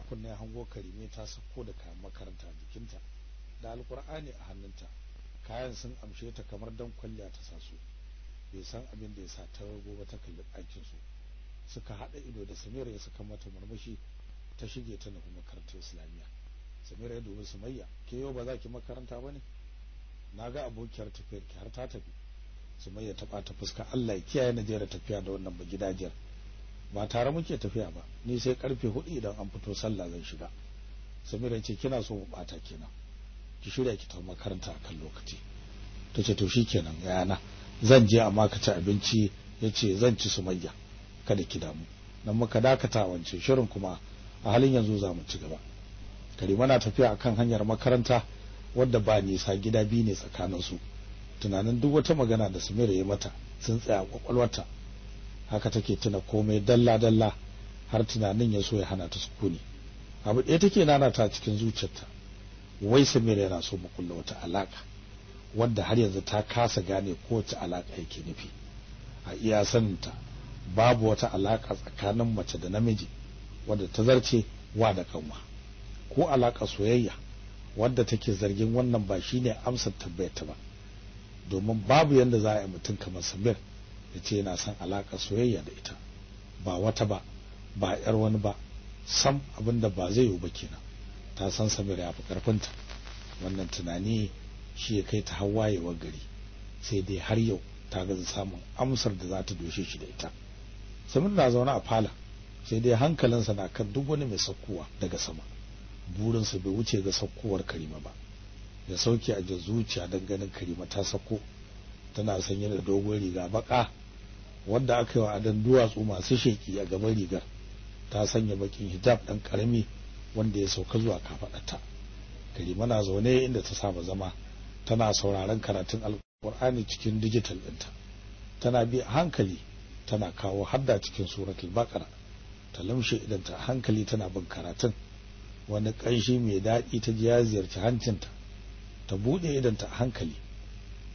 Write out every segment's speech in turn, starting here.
kunne hango karime ta sako da kayan makaranta jikinta da alkur'ani a hannunta. Kayan sun amshe ta kamar dan kwalliya ta sa su. Bai san abin da ya sa ta rago ba ta kalli ɗakin su suka haɗa ido da Samira ya saka mata murmushi ta shige ta nufi makarantar Islamiyya. Samira ya dubi Sumayya ke yau ba za ki makaranta ba ne na ga abokiyar tafiyar ki har ta tafi. Sumayya ta bata fuska Allah ya kiyaye na jera tafiya da wannan bagidajiyar. Ba tare muke tafiya ba. Ni sai ƙarfe huɗu idan an fito sallah zan shiga. Samira ce kina so bata kenan. Ki shirya ki tafi makaranta akan lokaci. Tace to shikenan yana zan je amma ka ci abinci. Yace zan ci Sumayya kada ki damu. Dan muka dakata wance shirin kuma a halin yanzu za mu ci gaba. Karima na tafiya akan hanyar makaranta wadda ba nisa gida biyu ne tsakanin su tunanin duk wata magana da Samira ya mata sun tsaya kwakwalwarta. Haka take tuna komai dalla dalla har tunanin ya so ya hana ta sukuni. Abu ɗaya take nana ta cikin zuciyarta wai Samira yana so mu kulla wata alaka wadda har yanzu ta kasa gane kowace alaka yake nufi. A iya saninta babu wata alaka tsakanin mace da namiji wadda ta zarce wa da kanwa ko alaka soyayya wadda take zargin wannan ba shine amsar tabbayarta ba. Domin babu yanda za a yi mutum kamar Samir ya ce yana son alaka soyayya da ita. Ba wata ba ba yar wani ba sam abin da ba zai yiwu ba kenan. Ta san Samir ya fi karfinta wannan tunani shi ya kai ta hawayewar gari. Sai dai har yau ta gaza samun amsar da za ta doshe shi da ita. Samir na zaune a fala. Sai dai hankalinsa na kan duk wani mai saukowa daga sama. Burinsa bai wuce ga saukowar Karima ba. Ya sauke a zuciya don ganin Karima ta sako tana sanye da dogon riga baka wanda aka yi wa adan duwatsu masu sheki a gaban rigar ta sanya bakin hijab dan ƙarami wanda ya sauka zuwa kafadarta Karima na zaune inda ta saba zama tana sauraron karatun alkur'ani cikin digital ɗinta. Tana bi a hankali tana kawo hadda cikin suratul baqara. Ta lamshe idan ta hankali tana bin karatun. Wani ƙanshi mai daɗi ta ji ya ziyarci hancinta. Ta buɗe idan ta hankali.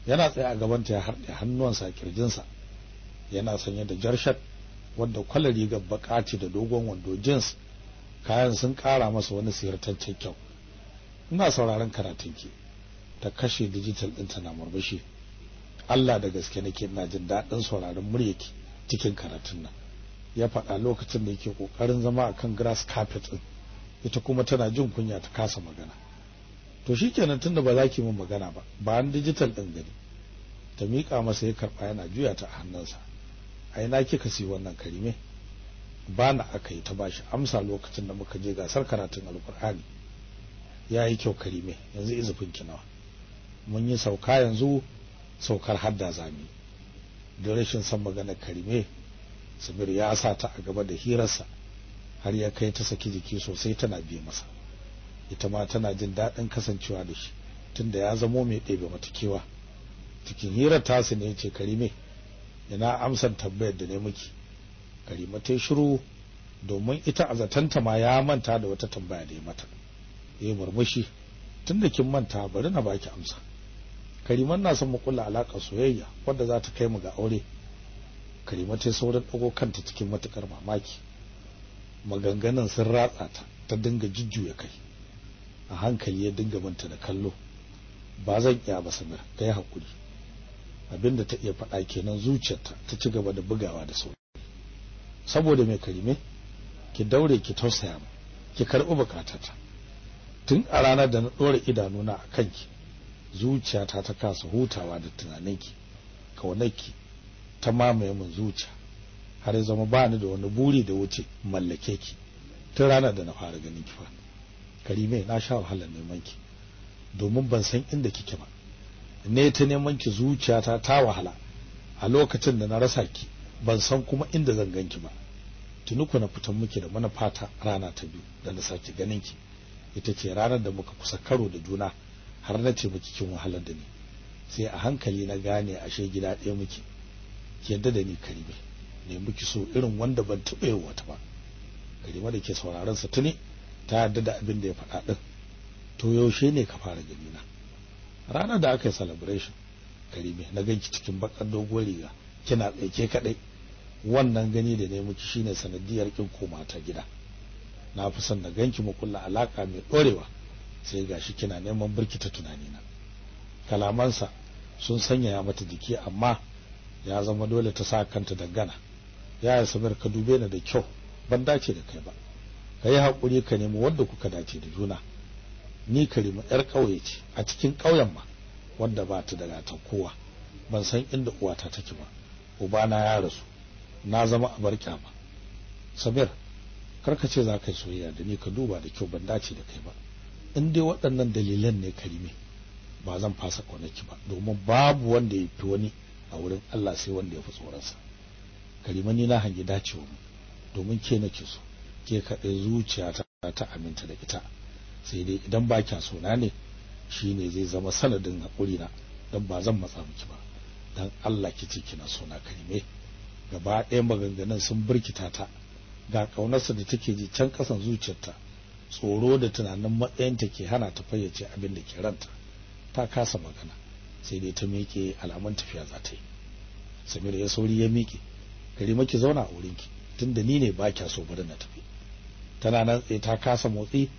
Yana tsaye a gabanta ya harɗe hannuwansa a kirjinsa yana sanye da jarshat wanda kwalar rigar baka ce da dogon wando jeans. Kayan sun ƙara masa wani sirtaccen kyau. Ina sauraron karatunki. Ta kashe digital ɗin tana murmushi. Allah da gaske nake ina jin daɗin sauraron muryarki cikin karatun nan. Ya faɗa lokacin da yake ƙoƙarin zama akan grass carpet ɗin. Ita kuma tana jin kunya ta kasa magana. To shikenan tunda ba za ki min magana ba ba an digital ɗin gani. Ta miƙa masa ya karɓa yana juya ta a hannunsa. A ina kika si wannan karime? Ba na aka yi ta bashi amsa lokacin da muka je gasar karatun alkur'ani ya yi kyau karime yanzu izufin ki nawa? Mun yi sauka yanzu saukar hadda zami da rashin san maganar karime samir ya sa ta a gaba da hirarsa har ya kai ta saki jiki sosai tana biye masa. Ita ma tana jin daɗin kasancewa da shi tunda ya zamo mai ɗebe mata kewa. Cikin hirar tasu ne ce karime ina amsan tambayar da ne miki? Karima ta shiru domin ita a zatanta ma ya manta da wata tambaya da ya mata. Ya murmushi tunda kin manta bari na baki amsa. Kariman na son mu kula alaka soyayya wadda za ta kai mu ga aure. Karima ta saurin dago kanta cikin matuƙar mamaki. Maganganun sun ratsa ta ta dinga jujjuya kai. A hankali ya dinga binta da kallo. Ba zan iya ba samir kai haƙuri abin da ta iya faɗa kenan zuciyarta ta ci gaba da bugawa da sauri. Saboda mai karime? Ki daure ki tausaya mu ki karɓi bukatata. Tun a ranar da na ɗora idanuna a kanki zuciyata ta kasa hutawa da tunaninki kaunarki ta mamaye min zuciya har ya zama bani da wani buri da wuce mallake ki. Tun ranar da na fara ganin ki fa. Na sha wahalar neman ki. Domin ban san inda kike ba. Ne ta neman ki zuciyata ta wahala. A lokacin da na rasa ki ban san kuma inda zan ganki ba. Tuni ku na fitan miki da manufata rana ta biyu da na sake ganin ki. Ita ce ranar da muka kusa karo da juna har na ce miki kin wahalar da ni. Sai a hankali na gane ashe gida ɗaya muke. Ki yadda da ni karime. Ne muki so irin wanda ban taɓa yin wata ba. Karima da ke sauraron sa tuni ta yarda da abin da ya faɗa ɗin. To yaushe ne ka fara gani na? Ranar da aka yi celebration karime na ganki cikin bakar doguwar riga kina tsaike kadai wannan gani da ne miki shine sanadiyar kin koma ta gida. Na fi son na ganki mu kulla alaka mai dorewa sai gashi kina neman birkita tunanina. Kalamansa sun sanyaya mata jiki amma ya zama dole ta sa kanta dangana ya samir ka dube ni da kyau. Ban dace da kai ba. Ka yi haƙuri ka nemi wanda kuka dace da juna. Ni karima yar ƙauye ce a cikin ƙauyen ma wanda ba ta daga ta kowa. Ban san inda uwata take ba. Ubana ya rasu. Na zama a bar kyama samir kar ka ce za ka yi soyayya da ni ka duba da kyau ban dace da kai ba. In dai waɗannan dalilan ne karime ba zan fasa kwanaki ba domin babu wanda ya fi wani a wurin Allah sai wanda ya fi tsoronsa. Karima ni na hangi dacewa domin ke nake so. Ke kaɗai zuciyata ta aminta da ita. Sai dai idan ba kya so na ne shine zai zama sanadin haƙuri na dan ba zan matsa miki ba. Dan Allah ki ce kina so na karime gaba ɗaya maganganun sun birkita ta. Ga ƙaunarsa da take ji can ƙasan zuciyarta. Tsoro da tunanin matsayinta ke hana ta fayyace abin da ke ranta. Ta kasa magana. Sai dai ta miƙe alamun tafiya za ta yi. Samira ya sauri ya miƙe. Karima ki zauna a wurinki tunda ni ne ba kya so bari na tafi. Tana nan tsaye ta kasa motsi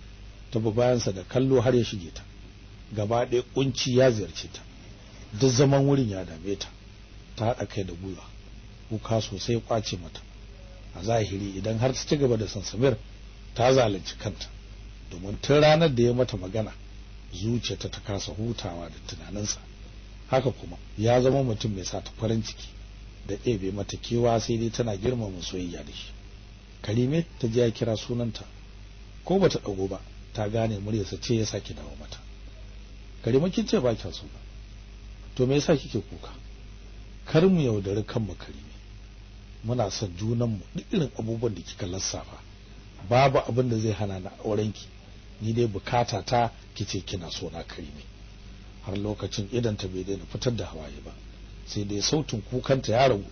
ta bi bayansa da kallo har ya shige ta. Gaba ɗaya kunci ya ziyarce ta. Duk zaman wurin ya dame ta. Ta haɗa kai da gwiwa. Kuka sosai ƙwace mata. A zahiri idan har ta ci gaba da san samir ta zalunci kanta. Domin tun ranar da ya mata magana zuciyarta ta kasa hutawa da tunaninsa. Haka kuma ya zama mutum mai sa ta farin ciki da ɗebe mata kewa sai dai tana girmama soyayya da shi. Karime ta ji ya kira sunanta. Ko bata ɗago ba ta gane muryarsa ce ya sake dawo mata. Karime kin ce ba kya so ba. To me yasa kike kuka? Kar mu yaudari kanmu karime muna son junanmu duk irin abubuwan da kika lissafa. Babu abin da zai hana na aurenki. Ni dai buƙata ta kice kina so na karime har lokacin idan ta bai daina fitar da hawaye ba. Sai dai sautin kukanta ya ragu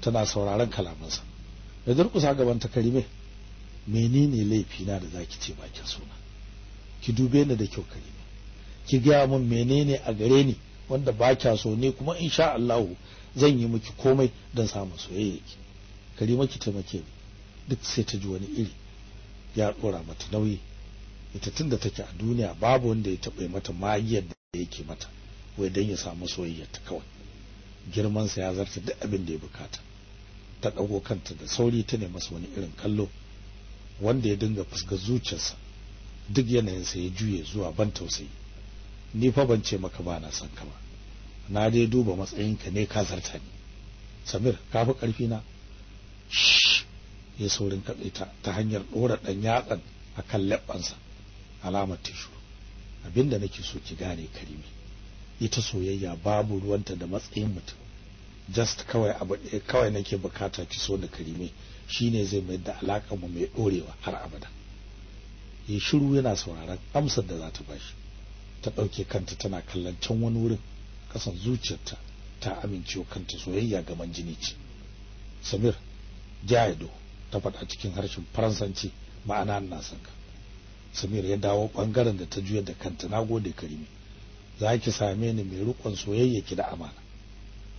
tana sauraron kalamansa. Da durkusa gaban ta karime menene laifi na da zaki ce ba kin sona ki dube ni da kyau karime ki ga mun menene a gare ni wanda ba kya so ne kuma insha Allah zan yi miki komai don samun soyayya ki. Karima ki taimake ni. Duk sai ta ji wani iri. Ya dora mata nauyi. Ita tunda take a duniya babu wanda ya taɓa mata magiyar da yake mata. Wai don ya samu soyayya ta kawai. Girmansa ya zarta duk abin da ya buƙata. Ta ɗago kanta da sauri ta ne masa wani irin kallo. Wanda ya dinga fuskar zuciyarsa. Duk yanayinsa ya juye zuwa ban tausayi. Ni fa ban ce maka ba na son ka ba. Na dai duba matsayinka ne ka zarta ni. Samir ka fi ƙarfi na? Ya saurin kaɗe ta ta hanyar ɗora ɗan yatsan a kan leɓɓansa. Alamar tishu abin da nake so ki gane karimi ita soyayya babu ruwanta da matsayin mutum. Just kawai abu ɗaya kawai nake buƙata ki so da karime shine zai mai da alaƙar mu mai ɗorewa har abada. Ya shiru yana sauraron amsar da za ta bashi ta ɗauke kanta tana kallon can wani wurin. Ƙasan zuciyarta ta amincewa kanta soyayya gaman jini ce. Samir jaido ta faɗa cikin harshen faransanci ma'ana na son ka. Samir ya dawo ɓangaren da ta juya da kanta na gode karimi. Za ki same ni mai rikon soyayya ki da amana.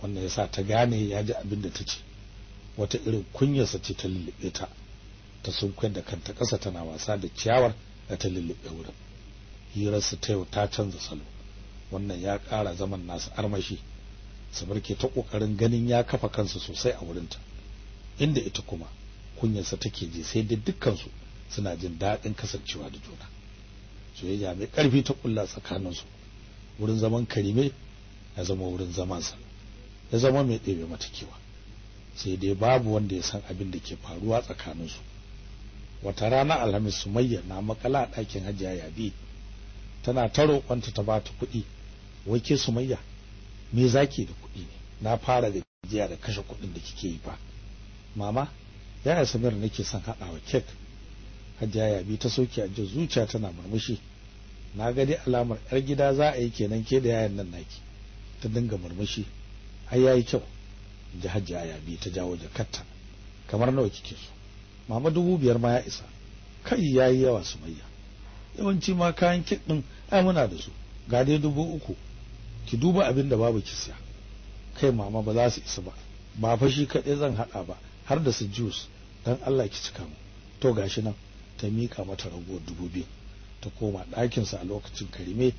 Wannan yasa ta gane ya ji abin da ta ce. Wata irin kunyarsa ce ta lullube ta. Ta sunkuyar da kanta ƙasa tana wasa da ciyawar da ta lullube wurin. Hirarsu ta yau ta canza salo. Wannan ya ƙara zaman nasu armashi. Samir ke ta ƙoƙarin ganin ya kafa kansa sosai a wurinta. Inda ita kuma kunyarsa take ji sai dai dukkansu suna jin daɗin kasancewa da juna. Soyayya mai ƙarfi ta ƙulla tsakaninsu. Wurin zaman karime ya zama wurin zamansa ya zama mai ɗebe mata kewa. Sai dai babu wanda ya san abin da ke faruwa tsakaninsu. Wata rana alhamis sumayya na makala a ɗakin hajiya yabi tana ta roƙonta ta bata kuɗi. Wai ke sumayya me zaki da kuɗi ne? Na fara gajiya da kashe kuɗin da kike yi fa. Mama yaya samir nake son haɗawa kek. Hajiya yabi ta soke a zuciya tana murmushi. Na ga dai alamar yar gida za a yi kenan ke da yayan nan naki. Ta dinga murmushi. Ai yayi kyau ji hajiya yabi ta jawo jakarta. Kamar nawa kike so? Mama dubu biyar ma ya isa. Kai yayi yawa sumayya. Yawanci ma kayan kek din ai muna da su. Ga dai dubu uku. Ki duba abin da babu ki siya. Kai mama ba za su isa ba. Ba fa shi kaɗai zan haɗa ba har da su juice. Dan Allah ki cika mu. To gashi nan. Ta mika mata ragowar dubu biyu ta koma ɗakinsa a lokacin karime.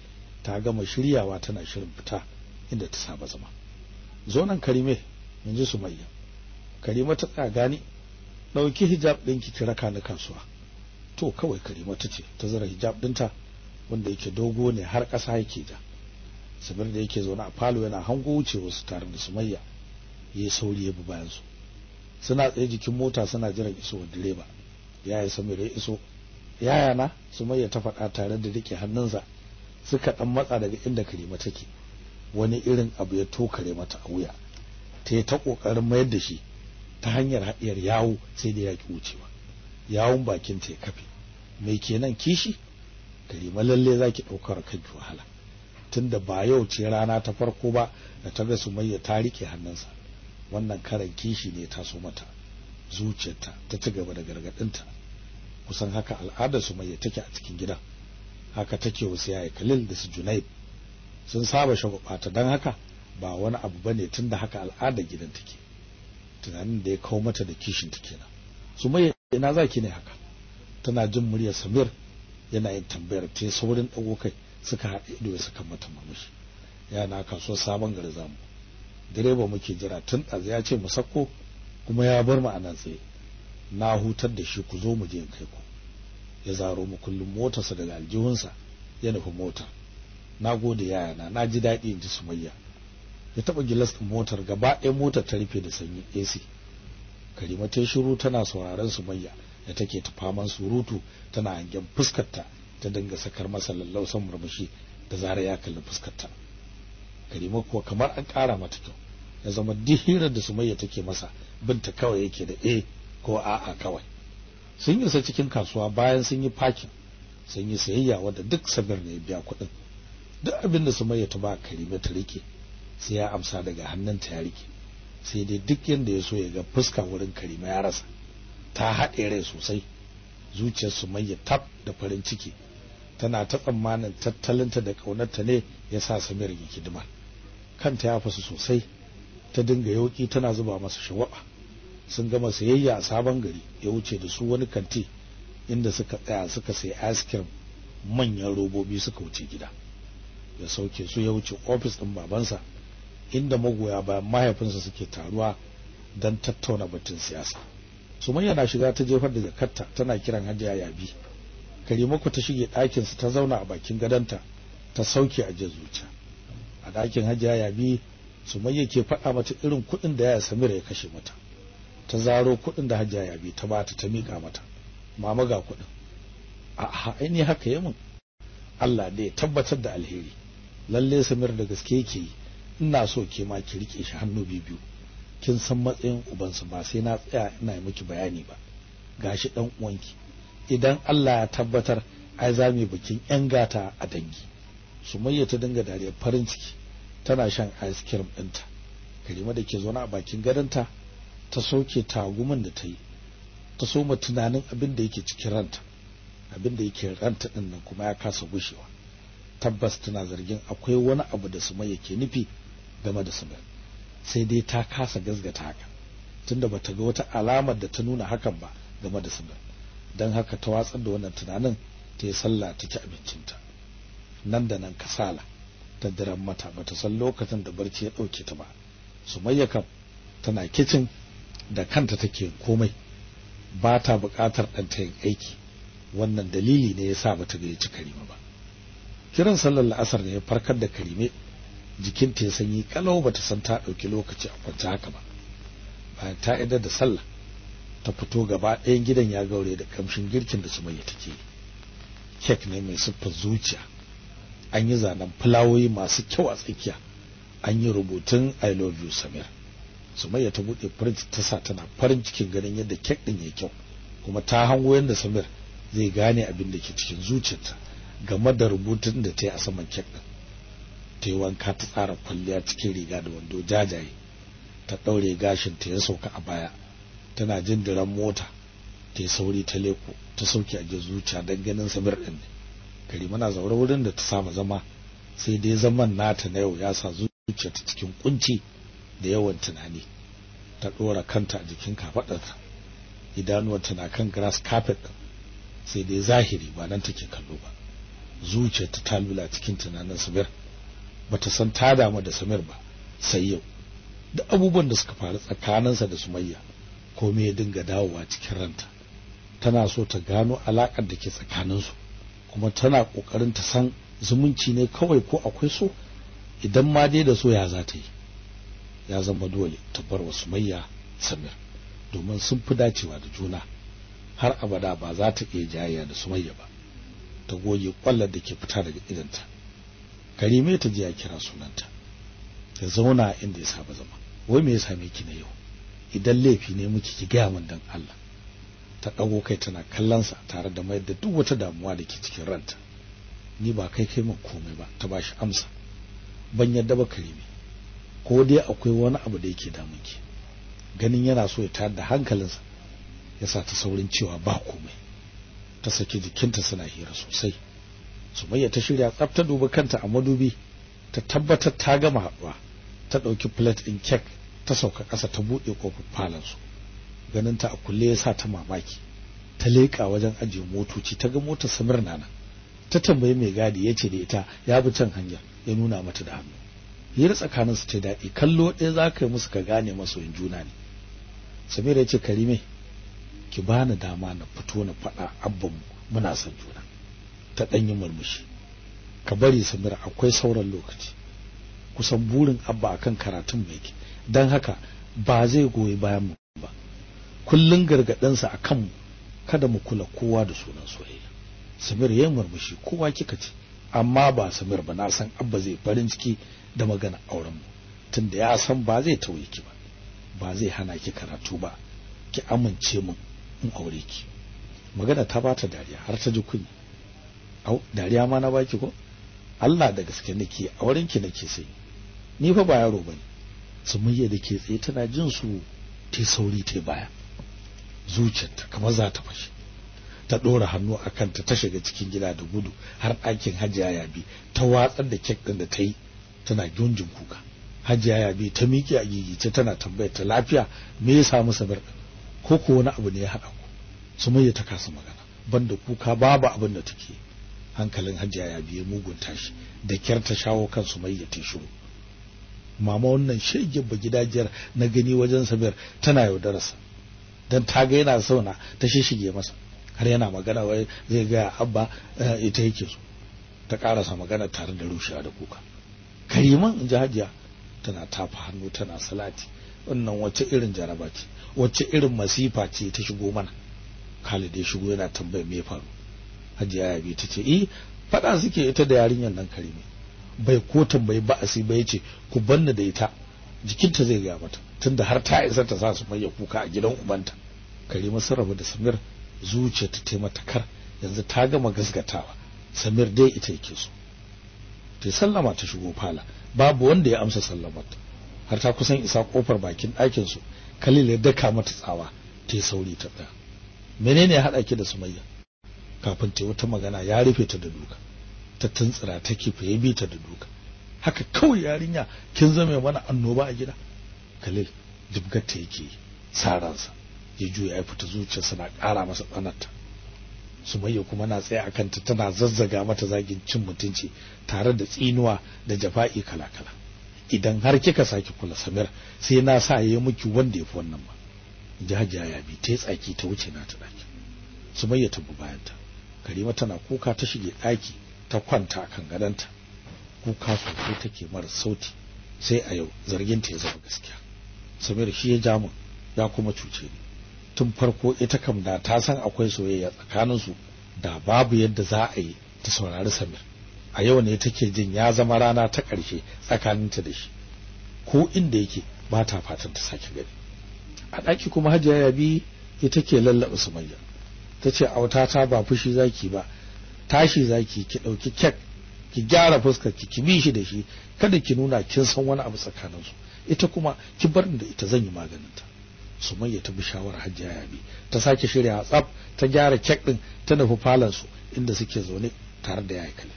Ta gama shiryawa tana shirin fita inda ta saba zama. Zo nan karime. In ji sumayya. Karima ta tsaga ni ɗauki hijab ɗinki ki raka ni kasuwa. To kawai karima ta ce ta zara hijab ɗinta wanda yake dogo ne har ƙasa yake ja. Sabir da yake zaune a falo yana hango wuce wasu tare da sumayya ya yi sauri ya bi bayan su suna tsaye jikin mota suna jiran isowar direba. Ya yi samir ya iso? Yaya na? Sumayya ta faɗa tare da riƙe hannunsa. Suka ɗan matsa daga inda karima take. Wani irin abu ya tokare mata a wuya. Ta yi ta ƙoƙarin mayar da shi. Ta hanyar haɗiyar yawo sai da ya ki wucewa. Yawon bakin ta ya kafe. Mai kenan kishi? Karima lalle za ki ɗaukar kanki wahala. Tunda ba yau ce rana ta farko ba da ta ga sumayya ta riƙe hannunsa. Wannan karan kishi ne ta so mata zuciyarta ta ci gaba da gargadinta kusan haka al'adar sumayya take a cikin gidan. Haka take wasu yaya kalil da su junaid. Sun saba shagwabata don haka ba wani abu ba ne tunda haka al'adar gidan take. Tunanin da ya kawo mata da kishin ta kenan. Sumayya ina zaki ne haka? Tana jin muryar samir yana yin tambayar ta saurin dago kai suka haɗe ido ya saka mata murmushi. Yana kasuwar sabon gari za mu direba muke jira tun ɗazu ya ce mu sako kuma ya bar mu a nan tsaye. Na hutar da shi ku zo mu je kai ku. Ya zaro mu kullum motarsa daga aljihunsa ya nufi motar na gode yayana na ji daɗi in ji sumayya. Ya taɓa gilas ɗin motar gaba ɗaya motar ta rufe da sanyi AC karima ta shiru tana sauraron sumayya da take ta faman surutu tana hangen fuskarta ta dinga sakar masa lallausan murmushi da zara ya kalli fuskarta. Karima kuwa kamar an ƙara mata kyau ya zama duk hirar da sumayya take masa binta kawai yake da eh ko a'a kawai. Sun isa cikin kasuwa bayan sun yi fakin sun yi sayayya wadda duk sabir ne ya biya kuɗin. Duk abin da sumayya ta ba karima ta riƙe sai ya amsa daga hannunta ya riƙe. Sai dai duk yanda ya so ya ga fuska wurin karima ya rasa. Ta haɗe rai sosai. Zuciyar sumayya tab da farin ciki. Tana ta tsammanin tattalinta da ƙaunarta ne ya sa samir ya hidima. Kanta ya fasu sosai. Ta dinga yauki tana zuba masa shawaba. Sun gama sayayya a sabon gari. Ya wuce da su wani kanti inda suka tsaya suka sayi ice cream manyan robobi suka wuce gida. Ya sauke su ya wuce ofis ɗin babansa. Inda magoya bayan mahaifinsa suke taruwa don tattauna batun siyasa. Sumayya na shiga ta jefar da jakarta tana kiran hajiya yabi. Karimako ta shige ɗakinsa ta zauna a bakin gadonta ta sauke a zuciya. A ɗakin hajiya yabi sumayya ke faɗa mata irin kuɗin da ya samira ya kashe mata. Ta zaro kuɗin da hajiya yabi ta bata ta miƙa mata. Mama ga kuɗin. A aini haka yi mun. Allah da ya tabbatar da alheri. Lalle samir da gaske yake yi. Ina so ke ma ki riƙe shi hannu biyu kin san matsayin ubansa ba sai na tsaya ina yi miki bayani ba. Gashi dan uwanki. Idan Allah ya tabbatar ai za mu bikin yan gata a dangi. Sumayya ta dinga dariyar farin ciki. Tana shan ice cream ɗinta. Karima da ke zaune a bakin gadonta ta soke tagumin da ta yi. Ta soma tunanin abin da yake cikin ranta. Abin da yake ranta ɗin nan kuma ya kasa gushewa. Tabbas tana zargin akwai wani abu da sumayya ke nufi game da Samir sai dai ta kasa gazgata haka tunda bata ga wata alamar da ta nuna hakan ba game da Samir dan haka ta watsar da wannan tunanin ta yi sallah ta ci abincinta. Nan da nan kasala ta diran mata bata san lokacin da barci ya ɗauke ta ba. Sumayya kam tana kicin da kanta take komai. Ba ta buƙatar ɗanta yin aiki. Wannan dalili ne yasa bata gayyaci Karima ba. Kiran sallar la'asar ne ya farkar da Karime jikinta ya sanyi kalau bata san ta ɗauki lokaci a kwance haka ba. Bayan ta idar da sallah ta fito gaba ɗayan gidan ya gaure da kamshin girkin da Sumayya take kek ne mai siffar zuciya. An yi zanen fulawoyi masu kyau a tsakiya. An yi rubutun I love you Samir. Sumayya ta buɗe fridge ta sa tana farin cikin ganin yadda kek din ya kyau. Kuma ta hango yadda Samir zai gane abin da ke cikin zuciyarta game da rubutun da ta yi a saman kek din ta yi wanka ta tsara kwalliya cikin riga da wando jajaye ta ɗaure gashin ta ya sauka a baya tana jin diran mota ta yi sauri ta leko ta sauke a zuciya don ganin samir ɗin ne. Karima na zaure wurin da ta saba zama sai dai zaman nata na yau ya sa zuciya ta cikin kunci da yawan tunani. Ta ɗora kanta a jikin kafaɗarta idanuwanta na kan grass carpet ɗin sai dai zahiri ba nan take kallo ba. Zuciyarta ta lula cikin tunanin Samir. Bata san ta damu da Samir ba sai yau. Da abubuwan da suka faru tsakaninsa da Sumayya komai ya dinga dawowa cikin ranta. Tana so ta gano alakar da ke tsakaninsu kuma tana ƙoƙarin ta san zumunci ne kawai ko akwai so? Idan ma dai da so ya za ta yi? Ya zama dole ta bar wa Sumayya Samir domin sun fi dacewa da juna. Har abada ba za ta iya jayayya da Sumayya ba. Ta goge kwallar da ke fita daga idanta Karime ta je ya kira sunanta. Ta zauna inda ya saba zama. Wai me ya same ki na yau? Idan laifi ne miki ki gaya min dan Allah. Ta dago kai tana kallon sa tare da mayar da duk wata damuwa da ke cikin ranta. Ni ba kai kai min komai ba ta bashi amsa. Ban yadda ba Karime ko dai akwai wani abu da yake damun ki. Ganin yana so ya tayar da hankalinsa yasa ta saurin cewa ba komai. Ta saki jikinta suna hira sosai. Sumayya ta shirya tsaf ta dubi kanta a madubi ta tabbatar ta gama haɗuwa ta ɗauki plate ɗin kek ta sauka ƙasa ta buɗe ƙofar falon su ganin ta a kulle yasa ta mamaki. Ta leƙa wajen ajiye motoci ta ga motar Samir nana ta tambayi mai gadi ya ce da ita ya bi can hanyar ya nuna mata da hannu. Hira tsakanin su ta daɗi kallo ɗaya za ka yi musu ka gane masoyin juna ne. Samir ya ce Karime ki bani dama na fito na faɗa abban muna son juna. Ta ɗanyi murmushi. Ka bari Samira akwai sauran lokaci. Kusan burin abba akan karatun mai ke don haka ba zai goyi bayan mu ba. Kullun gargaɗinsa a kanmu kada mu kula kowa da sunan soyayya. Samir ya murmushi kowa kika ce amma ba Samir ba na san abba zai farin ciki da magana auren mu. Tunda ya san ba zai tauye ki ba ba zai hana ki karatu ba. Ki amince min in aure ki. Magana ta bata dariya har ta ji kunya. Au dariya ma na baki ko? Allah da gaske nake auren ki nake sai. Ni fa ba yaro ba ne. Sumayya da ke tsaye tana jin su ta sauri ta baya. Zuciyarta kamar za ta fashe. Ta dora hannu a kanta ta shiga cikin gida da gudu har ɗakin hajiya yabi. Ta watsar da kek ɗin da ta yi tana gunjin kuka. Hajiya yabi ta miƙe a gigice tana tambayar ta lafiya me ya samu sabar ko ko wani abu ne ya haɗa ku? Sumayya ta kasa magana. Banda kuka babu abin da take hankalin hajiya ya biye mugun tashi da kyar ta shawo kan sumayya ta shiru. Mama wannan shege ba gidajiyar na gani wajen sabir tana yaudararsa dan ta ga yana sauna ta shishige masa har yana magana wai zai ga abba ita yake so. Ta karasa magana tare da rushewa da kuka. Kariman in ji hajiya. Tana tafa hannu tana salati. Wannan wace irin jaraba ce irin masifa ce ta shigo mana? Khalid ya shigo yana tambaya me faru. Hajiya Yabi ta ce eh fada suke ita da yarinyar nan Karime. Bai ko tambayi ba asi ba ya ce ku banna da ita jikinta zai ga mata tunda har ta isa ta sa su maye kuka a gidan ubanta. Karime sun rabu da Samir zuciya ta taimata kar yanzu ta gama gasgatawa. Samir dai ita yake so. Ta sallama ta shigo fala babu wanda ya amsa sallamar har ta kusan isa ƙofar bakin ɗakin su Khalil ya daka mata tsawa ta sauri ta tsaya. Menene ya haɗa ki da Sumayya? Kafin ta wata magana ya rufe ta da duka. Ta tuntsira ta kife ya bi ta da duka. Haka kawai yarinya kin zame mana annoba a gida. Khalil jibgar ta yake saransa ya juya ya fita zuciyarsa na ƙara masa tsanarta Sumayya kuma na tsaye a kanta tana zazzaga mata zagin cin mutunci tare da tsinuwa da jafa'i kala-kala. Idan har kika saki kula Samir sai na sa yayi miki wanda yafi wannan ba jaja ya bi ta tsaki ta wuce na ta daki Sumayya ta bayanta. Karima tana kuka ta shige daki ta kwanta kan gadanta kuka sosai take mara sauti sai a yau zargin ta ya zama gaskiya. Samir shi ya ja mu ya kuma cuce ni. Tun farko ita kam da ta san akwai soyayya tsakanin su da babu yadda za a yi ta saurari Samir. A yau ne take jin ya zama rana ta ƙarshe tsakaninta da shi. Ko inda yake ba ta fatan ta sake gani. A ɗaki kuma hajiya ya bi ita ke lallaɓa sumayya. Ta ce autata ba fushi zaki ba. Tashi zaki ki ɗauki kek ki gyara fuskar ki ki bi shi da shi. Kada ki nuna kin san wani abu tsakanin su ita kuma ki bar da ita zan yi maganin ta sumayya ta bi shawarar hajiya ya bi ta sake shirya tsaf ta gyara kek din ta nufi falon su inda suke zaune tare da yayi kalil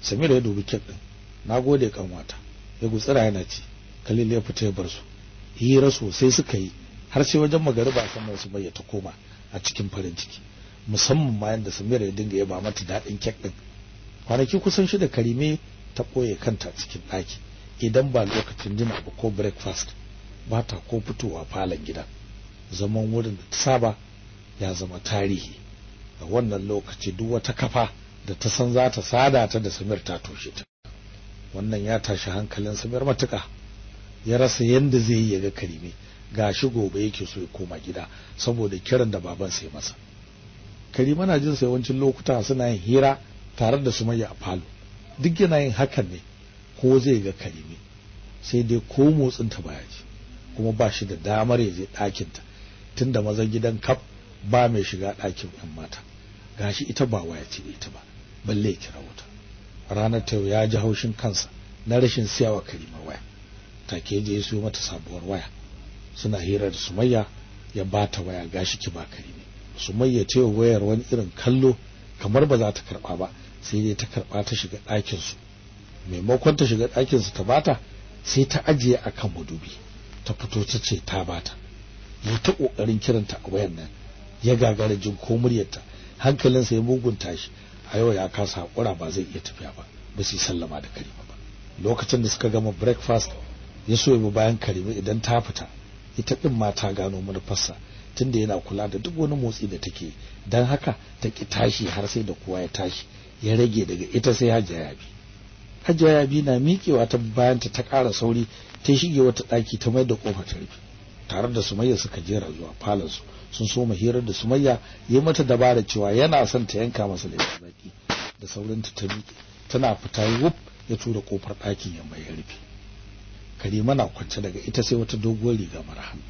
samira ya dubi kek din nagode kanwata ya gutsira yana ci. Kalil ya fita ya bar su. Hira sosai suka yi har sai wajen magariba sannan su bayyana ta koma a cikin farin ciki. Musamman ma yanda Samira ya dinga yaba mata daɗin kek din kwanaki kusan shida Karime ta ɓoye kanta cikin ɗaki. Idan ba lokacin dina ba ko breakfast ba ta ko fitowa falon gidan zaman wurin da ta saba ya zama tarihi. A wannan lokaci duk wata kafa da ta san za ta sada ta da Samir ta toshe ta. Wannan ya tashi hankalin Samir matuƙa. Ya rasa yanda zai yi ya ga Karime. Gashi gobe yake so ya koma gida saboda kiran da baban sai masa. Karima na jin yawancin lokuta suna yin hira tare da Sumayya a falo. Duk yana yin hakan ne ko zai ga Karime sai dai ko motsin ta baya ji kuma ba shi da damar ya je ɗakin ta. Tunda mazan gidan kaf ba mai shiga ɗakin ɗan mata. Gashi ita ba waya ce ita ba balle kira wuta. Ranar ta ya ji haushin kansa na rashin siyawa Karima waya. Take je ya siyo mata sabuwar waya. Suna hira da Sumayya ya bata waya gashi ki ba Karime Sumayya ce wayar wani irin kallo kamar ba za ta karɓa ba sai dai ta karɓa ta shiga ɗakin su maimakon ta shiga ɗakin su ta bata sai ta ajiye akan madubi ta fito ta ce ta bata. Ya ta ƙoƙarin kiranta a wayan nan ya gagara jin ko muryarta hankalinsa ya mugunta shi a yau ya kasa hakura ba zai iya tafiya ba ba su sallama da Karima ba. Lokacin da suka gama breakfast ya so ya bayan Karima idan ta fita ita din ma ta gano manufarsa. Tunda yana kula da duk wani motsi da take dan haka ta ki tashi har sai da kowa ya tashi ya rage daga ita sai Hajiya Yabi. Hajiya Yabi na miƙewa ta bayan ta ƙara sauri ta shige wata ɗaki ta mai da ƙofar ta rufe. Tare da Sumayya suka jera zuwa falon su sun so hirar da Sumayya yi mata dabara cewa yana son ta yanka masa laifin baki da saurinta ta miƙe. Tana fita wuf ya tura ƙofar ɗakin ya mai rufe. Karima na kwance daga ita sai wata doguwar riga mara hannu.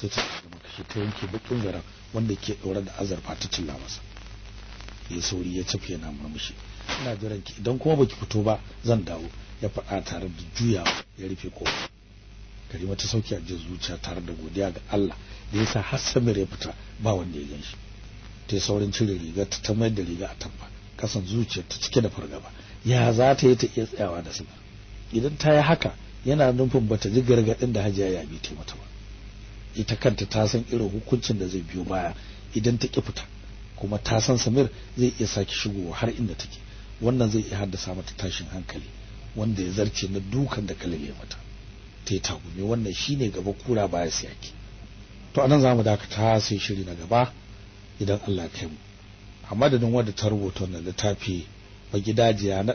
Sai ta zama kashe ta yanke bakin garan wanda ke ɗaure da azurfa ta cilla masa. Ya sauri ya cafe yana murmushi. Ina jiran ki idan kuma baki fito ba zan dawo. Ya faɗa tare da juyawa ya rufe ƙofa Karima ta sauke a jin zuciya tare da godiya ga Allah da yasa har Samir ya fita ba wanda ya gan shi. Ta yi saurin cire riga ta ta mayar da riga a tabba kasan zuciyar ta cike da fargaba. Ya za ta yi ta iya tsayawa da Samir? Idan ta yi haka yana nufin bata ji gargaɗin da Hajiya ya bi ta mata ba. Ita kanta ta san irin hukuncin da zai biyo baya idan ta ki fita. Kuma ta san Samir zai iya saki shigowa har inda take. Wannan zai iya haddasa mata tashin hankali wanda ya zarce na dukan da kalale mata. Ta yi tagumi. Wannan shine gaba kura baya siyaki to a nan za mu dakata sai shiri na gaba idan Allah ya kai mu. A madadin wanda ta rubuta wannan littafi ba gidajiya na